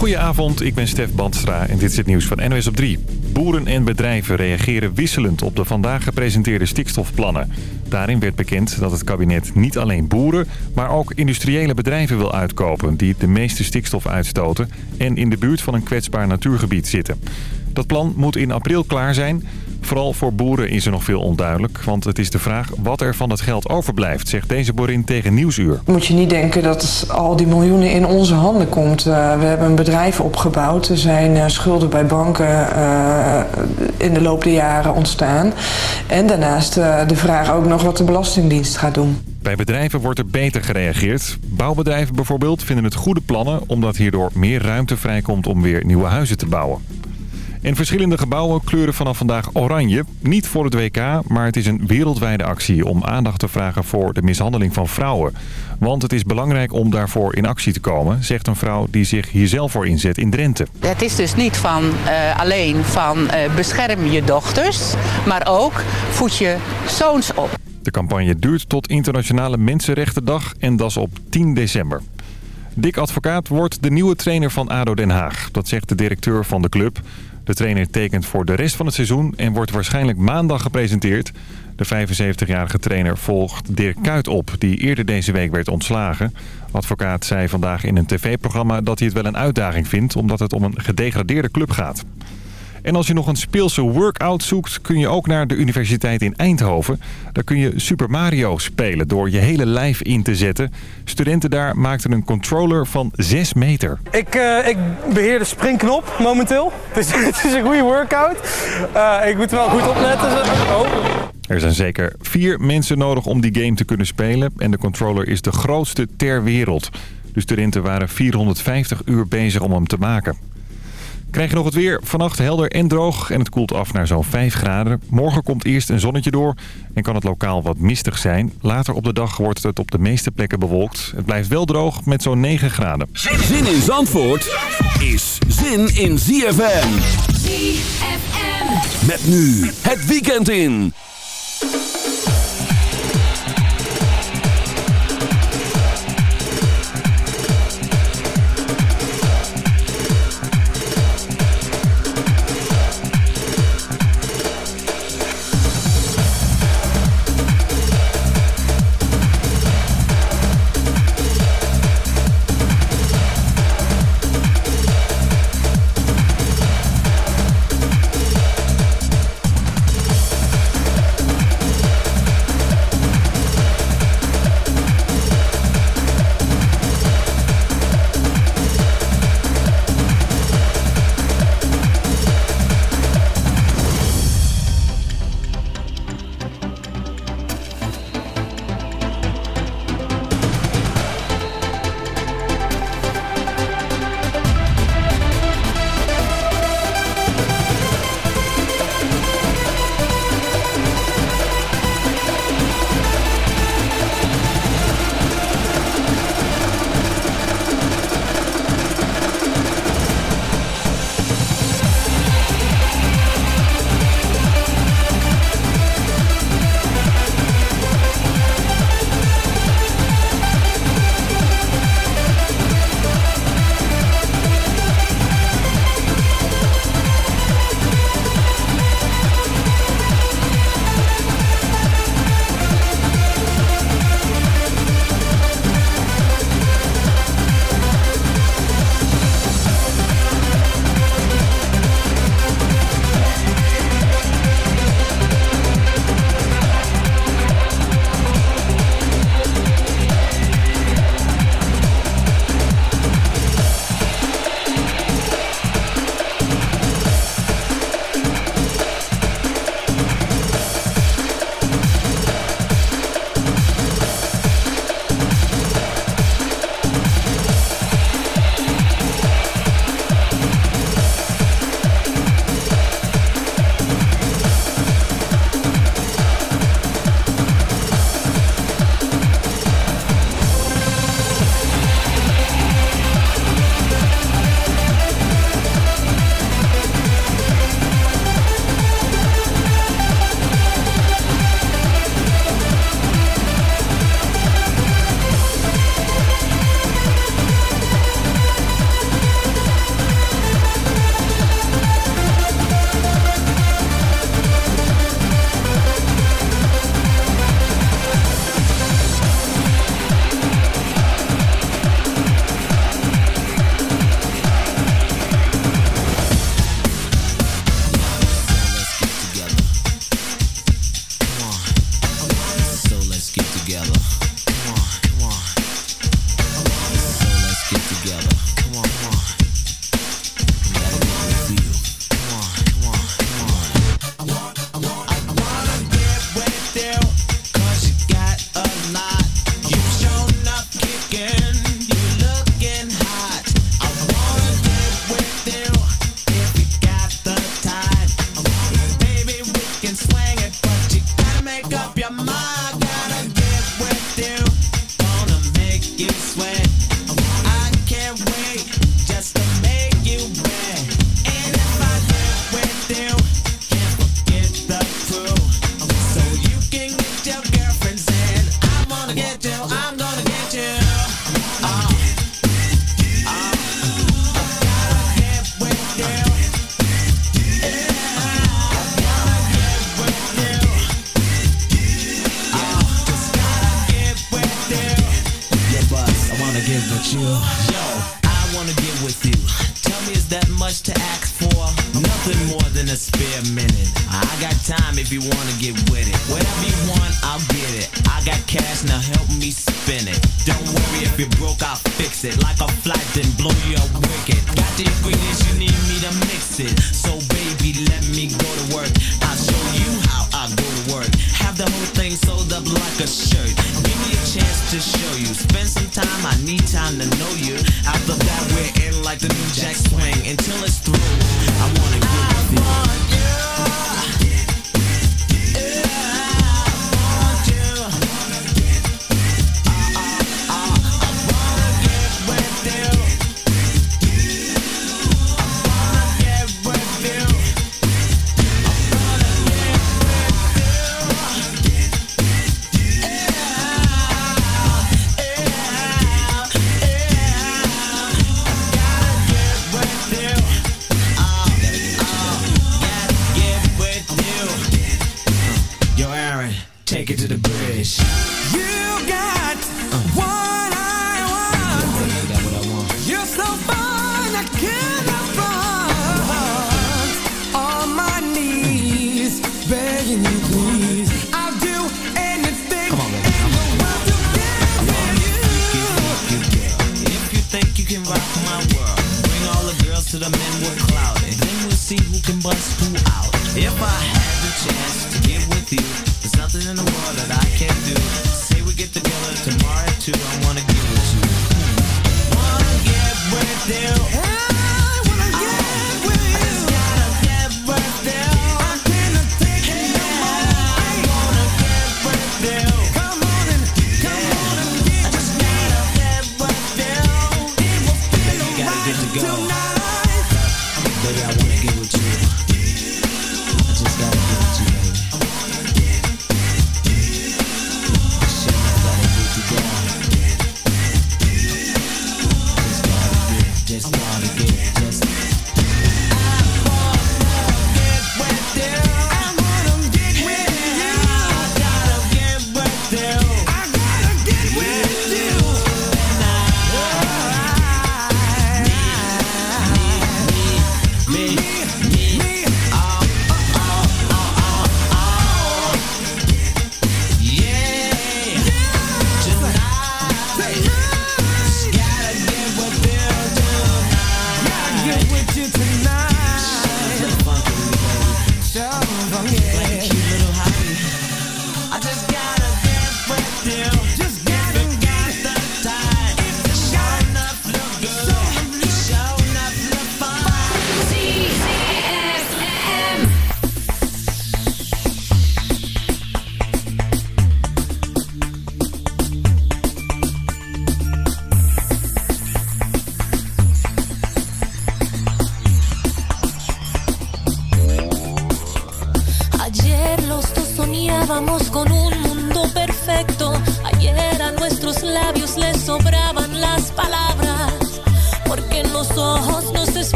Goedenavond, ik ben Stef Bandstra en dit is het nieuws van NOS op 3. Boeren en bedrijven reageren wisselend op de vandaag gepresenteerde stikstofplannen. Daarin werd bekend dat het kabinet niet alleen boeren, maar ook industriële bedrijven wil uitkopen... die de meeste stikstof uitstoten en in de buurt van een kwetsbaar natuurgebied zitten. Dat plan moet in april klaar zijn... Vooral voor boeren is er nog veel onduidelijk. Want het is de vraag wat er van het geld overblijft, zegt deze boerin tegen Nieuwsuur. Moet je niet denken dat al die miljoenen in onze handen komt. Uh, we hebben een bedrijf opgebouwd. Er zijn uh, schulden bij banken uh, in de loop der jaren ontstaan. En daarnaast de vraag ook nog wat de Belastingdienst gaat doen. Bij bedrijven wordt er beter gereageerd. Bouwbedrijven bijvoorbeeld vinden het goede plannen... omdat hierdoor meer ruimte vrijkomt om weer nieuwe huizen te bouwen. En verschillende gebouwen kleuren vanaf vandaag oranje. Niet voor het WK, maar het is een wereldwijde actie om aandacht te vragen voor de mishandeling van vrouwen. Want het is belangrijk om daarvoor in actie te komen, zegt een vrouw die zich hier zelf voor inzet in Drenthe. Het is dus niet van uh, alleen van uh, bescherm je dochters, maar ook voed je zoons op. De campagne duurt tot Internationale Mensenrechtendag en dat is op 10 december. Dick Advocaat wordt de nieuwe trainer van ADO Den Haag. Dat zegt de directeur van de club. De trainer tekent voor de rest van het seizoen en wordt waarschijnlijk maandag gepresenteerd. De 75-jarige trainer volgt Dirk Kuyt op, die eerder deze week werd ontslagen. Advocaat zei vandaag in een tv-programma dat hij het wel een uitdaging vindt... omdat het om een gedegradeerde club gaat. En als je nog een speelse workout zoekt, kun je ook naar de universiteit in Eindhoven. Daar kun je Super Mario spelen door je hele lijf in te zetten. Studenten daar maakten een controller van 6 meter. Ik, uh, ik beheer de springknop momenteel. Dus het is een goede workout. Uh, ik moet wel goed opletten. Oh. Er zijn zeker vier mensen nodig om die game te kunnen spelen. En de controller is de grootste ter wereld. De studenten waren 450 uur bezig om hem te maken. Krijg je nog het weer. Vannacht helder en droog en het koelt af naar zo'n 5 graden. Morgen komt eerst een zonnetje door en kan het lokaal wat mistig zijn. Later op de dag wordt het op de meeste plekken bewolkt. Het blijft wel droog met zo'n 9 graden. Zin in Zandvoort is zin in ZFM. ZFM. Met nu het weekend in.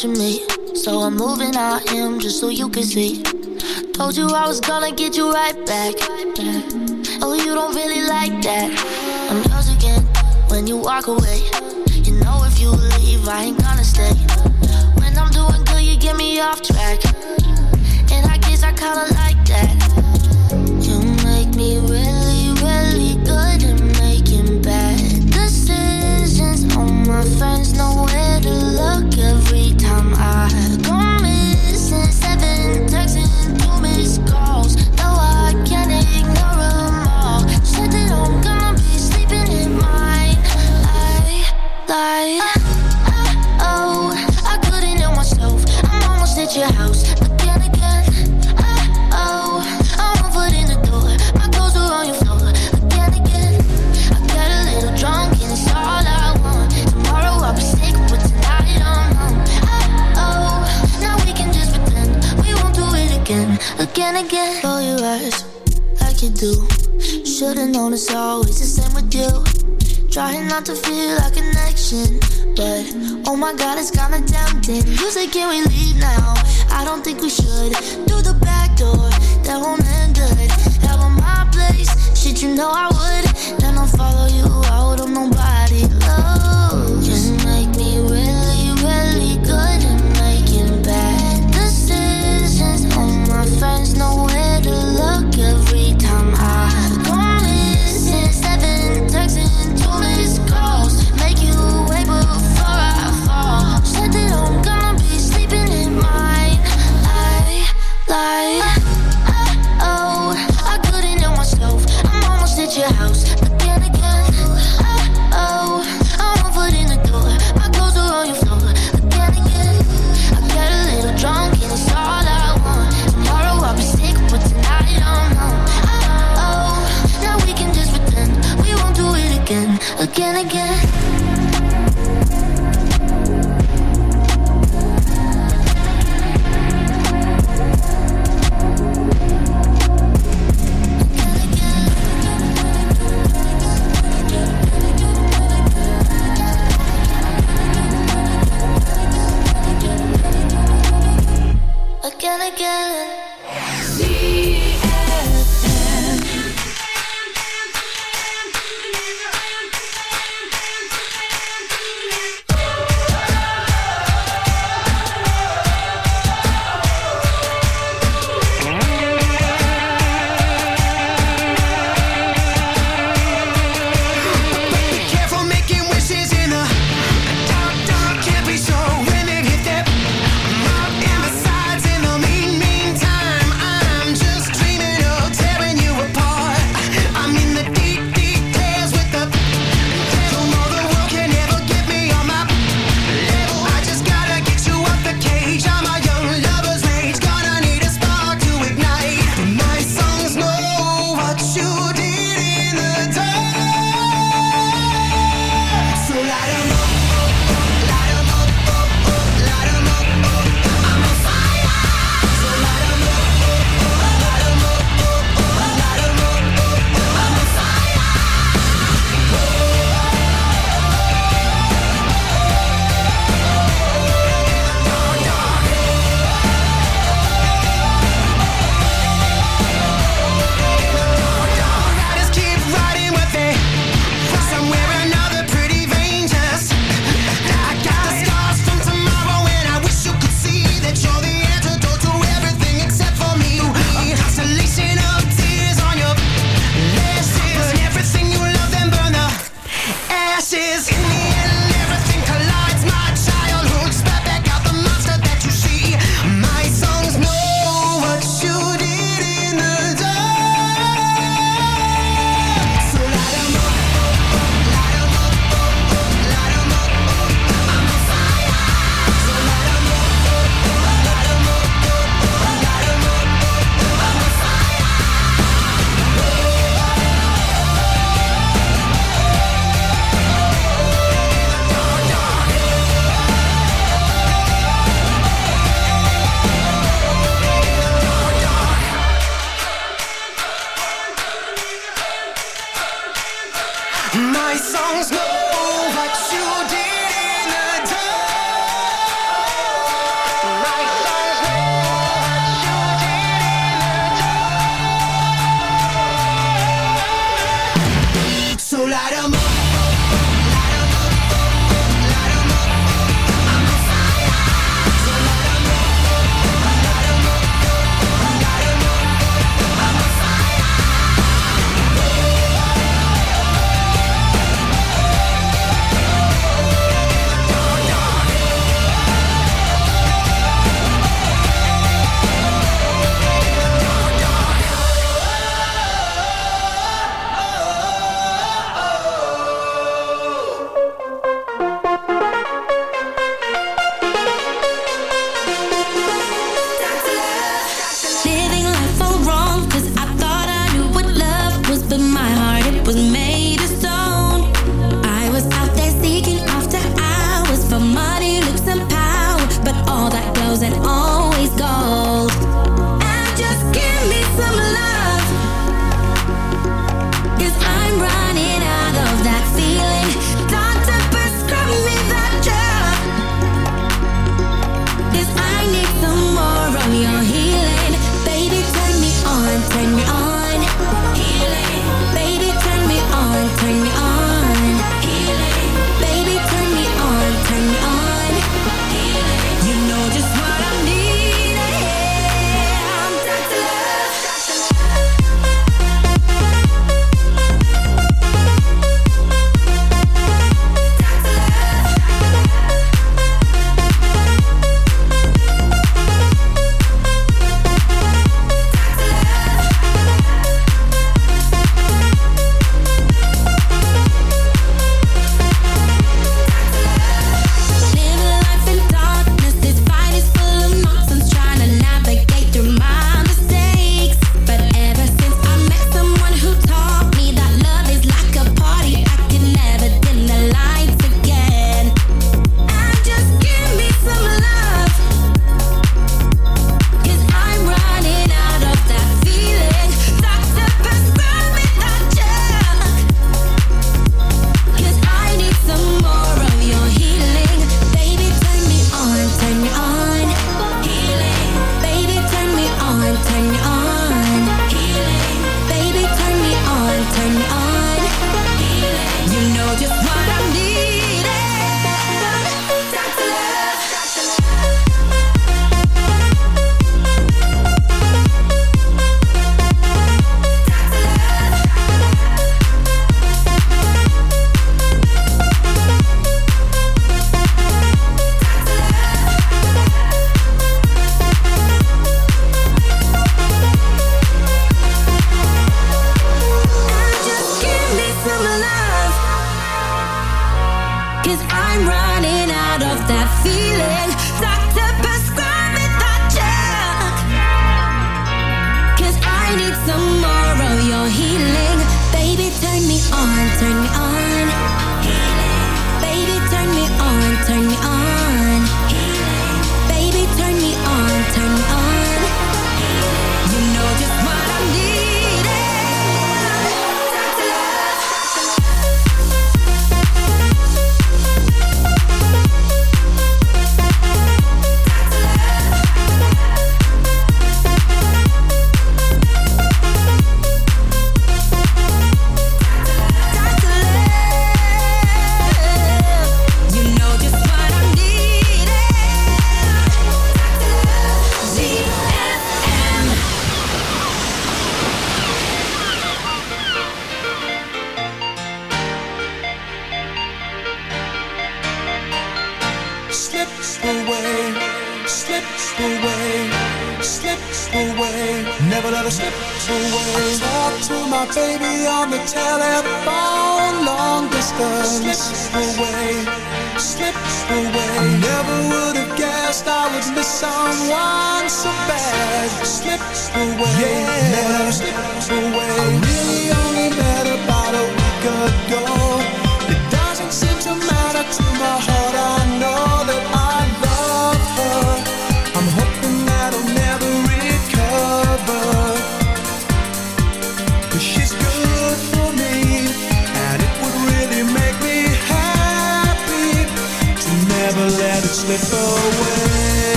So I'm moving on him just so you can see. Told you I was gonna get you right back. Oh, you don't really like that. I'm yours again when you walk away. You know if you leave, I ain't gonna stay. When I'm doing good, you get me off track. And I guess I kinda like that. You make me really, Trying not to feel a connection, but oh my god, it's kinda tempting. You say, can we leave now? I don't think we should. Through the back door, that won't end good. Hell on my place, shit, you know I would. Then I'll follow you out of nobody. Love.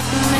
darkness.